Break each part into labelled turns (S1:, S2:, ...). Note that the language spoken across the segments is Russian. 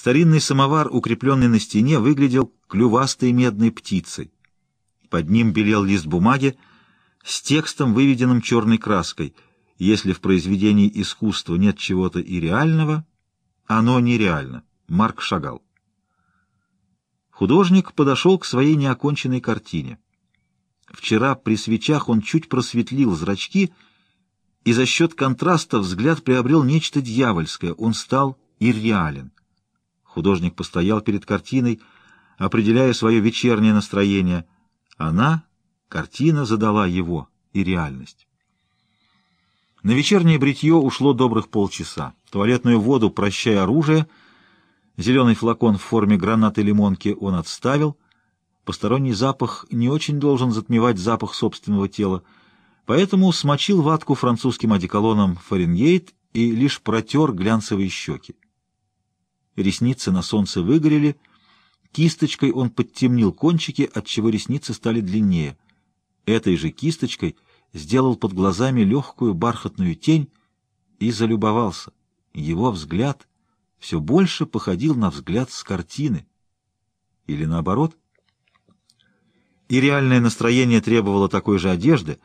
S1: Старинный самовар, укрепленный на стене, выглядел клювастой медной птицей. Под ним белел лист бумаги с текстом, выведенным черной краской. Если в произведении искусства нет чего-то и оно нереально. Марк Шагал. Художник подошел к своей неоконченной картине. Вчера при свечах он чуть просветлил зрачки, и за счет контраста взгляд приобрел нечто дьявольское, он стал ирреален. Художник постоял перед картиной, определяя свое вечернее настроение. Она, картина, задала его и реальность. На вечернее бритье ушло добрых полчаса. Туалетную воду, прощая оружие, зеленый флакон в форме гранаты лимонки он отставил. Посторонний запах не очень должен затмевать запах собственного тела, поэтому смочил ватку французским одеколоном «Фаренгейт» и лишь протер глянцевые щеки ресницы на солнце выгорели, кисточкой он подтемнил кончики, отчего ресницы стали длиннее. Этой же кисточкой сделал под глазами легкую бархатную тень и залюбовался. Его взгляд все больше походил на взгляд с картины. Или наоборот. И реальное настроение требовало такой же одежды,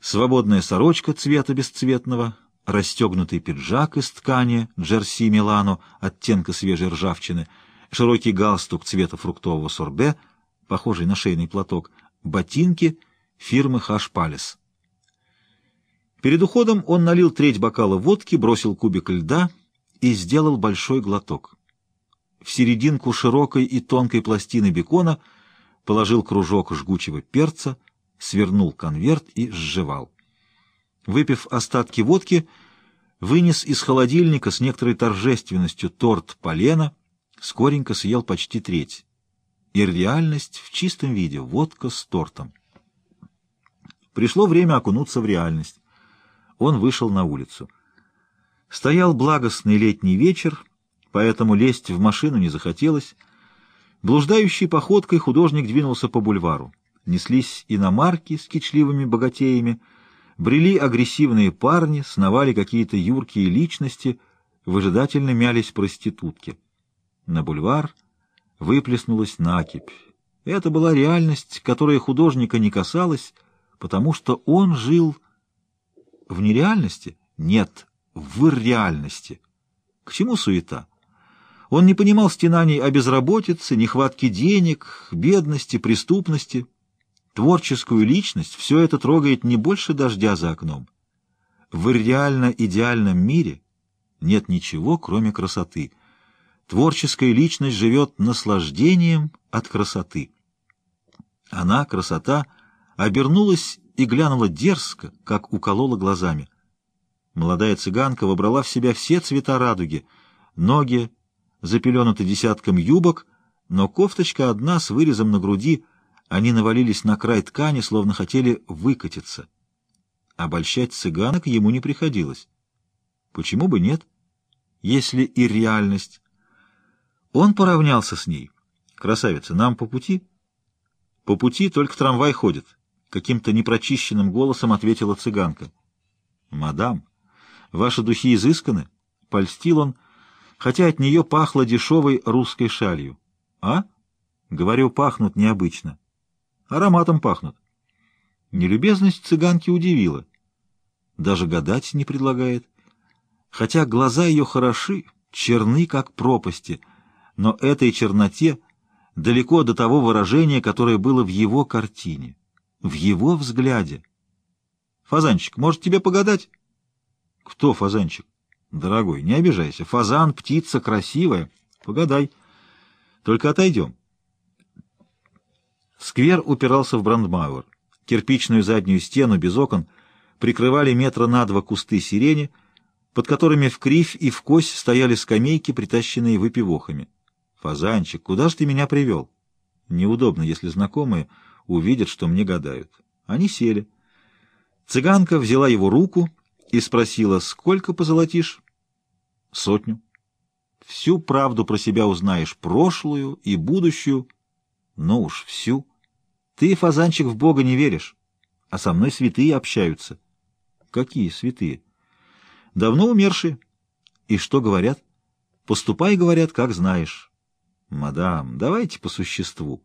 S1: свободная сорочка цвета бесцветного — расстегнутый пиджак из ткани джерси Милано оттенка свежей ржавчины, широкий галстук цвета фруктового сорбе, похожий на шейный платок, ботинки фирмы Хаш Палес. Перед уходом он налил треть бокала водки, бросил кубик льда и сделал большой глоток. В серединку широкой и тонкой пластины бекона положил кружок жгучего перца, свернул конверт и сживал. Выпив остатки водки, вынес из холодильника с некоторой торжественностью торт полена, скоренько съел почти треть. И реальность в чистом виде, водка с тортом. Пришло время окунуться в реальность. Он вышел на улицу. Стоял благостный летний вечер, поэтому лезть в машину не захотелось. Блуждающей походкой художник двинулся по бульвару. Неслись иномарки с кичливыми богатеями — Брели агрессивные парни, сновали какие-то юркие личности, выжидательно мялись проститутки. На бульвар выплеснулась накипь. Это была реальность, которая художника не касалась, потому что он жил в нереальности? Нет, в реальности. К чему суета? Он не понимал стенаний о безработице, нехватке денег, бедности, преступности — Творческую личность все это трогает не больше дождя за окном. В реально-идеальном мире нет ничего, кроме красоты. Творческая личность живет наслаждением от красоты. Она, красота, обернулась и глянула дерзко, как уколола глазами. Молодая цыганка вобрала в себя все цвета радуги. Ноги запеленуты десятком юбок, но кофточка одна с вырезом на груди — они навалились на край ткани, словно хотели выкатиться. Обольщать цыганок ему не приходилось. Почему бы нет, если и реальность? Он поравнялся с ней. «Красавица, нам по пути?» «По пути только трамвай ходит», — каким-то непрочищенным голосом ответила цыганка. «Мадам, ваши духи изысканы?» — польстил он, хотя от нее пахло дешевой русской шалью. «А?» — говорю, пахнут необычно. Ароматом пахнут. Нелюбезность цыганки удивила. Даже гадать не предлагает. Хотя глаза ее хороши, черны, как пропасти, но этой черноте далеко до того выражения, которое было в его картине, в его взгляде. «Фазанчик, может, тебе погадать?» «Кто фазанчик?» «Дорогой, не обижайся. Фазан, птица красивая. Погадай. Только отойдем». Сквер упирался в Брандмауэр. Кирпичную заднюю стену без окон прикрывали метра на два кусты сирени, под которыми в кривь и в кось стояли скамейки, притащенные выпивохами. «Фазанчик, куда ж ты меня привел?» Неудобно, если знакомые увидят, что мне гадают. Они сели. Цыганка взяла его руку и спросила, «Сколько позолотишь?» «Сотню». «Всю правду про себя узнаешь, прошлую и будущую». «Ну уж, всю». Ты, фазанчик, в Бога не веришь, а со мной святые общаются. Какие святые? Давно умершие. И что говорят? Поступай, говорят, как знаешь. Мадам, давайте по существу.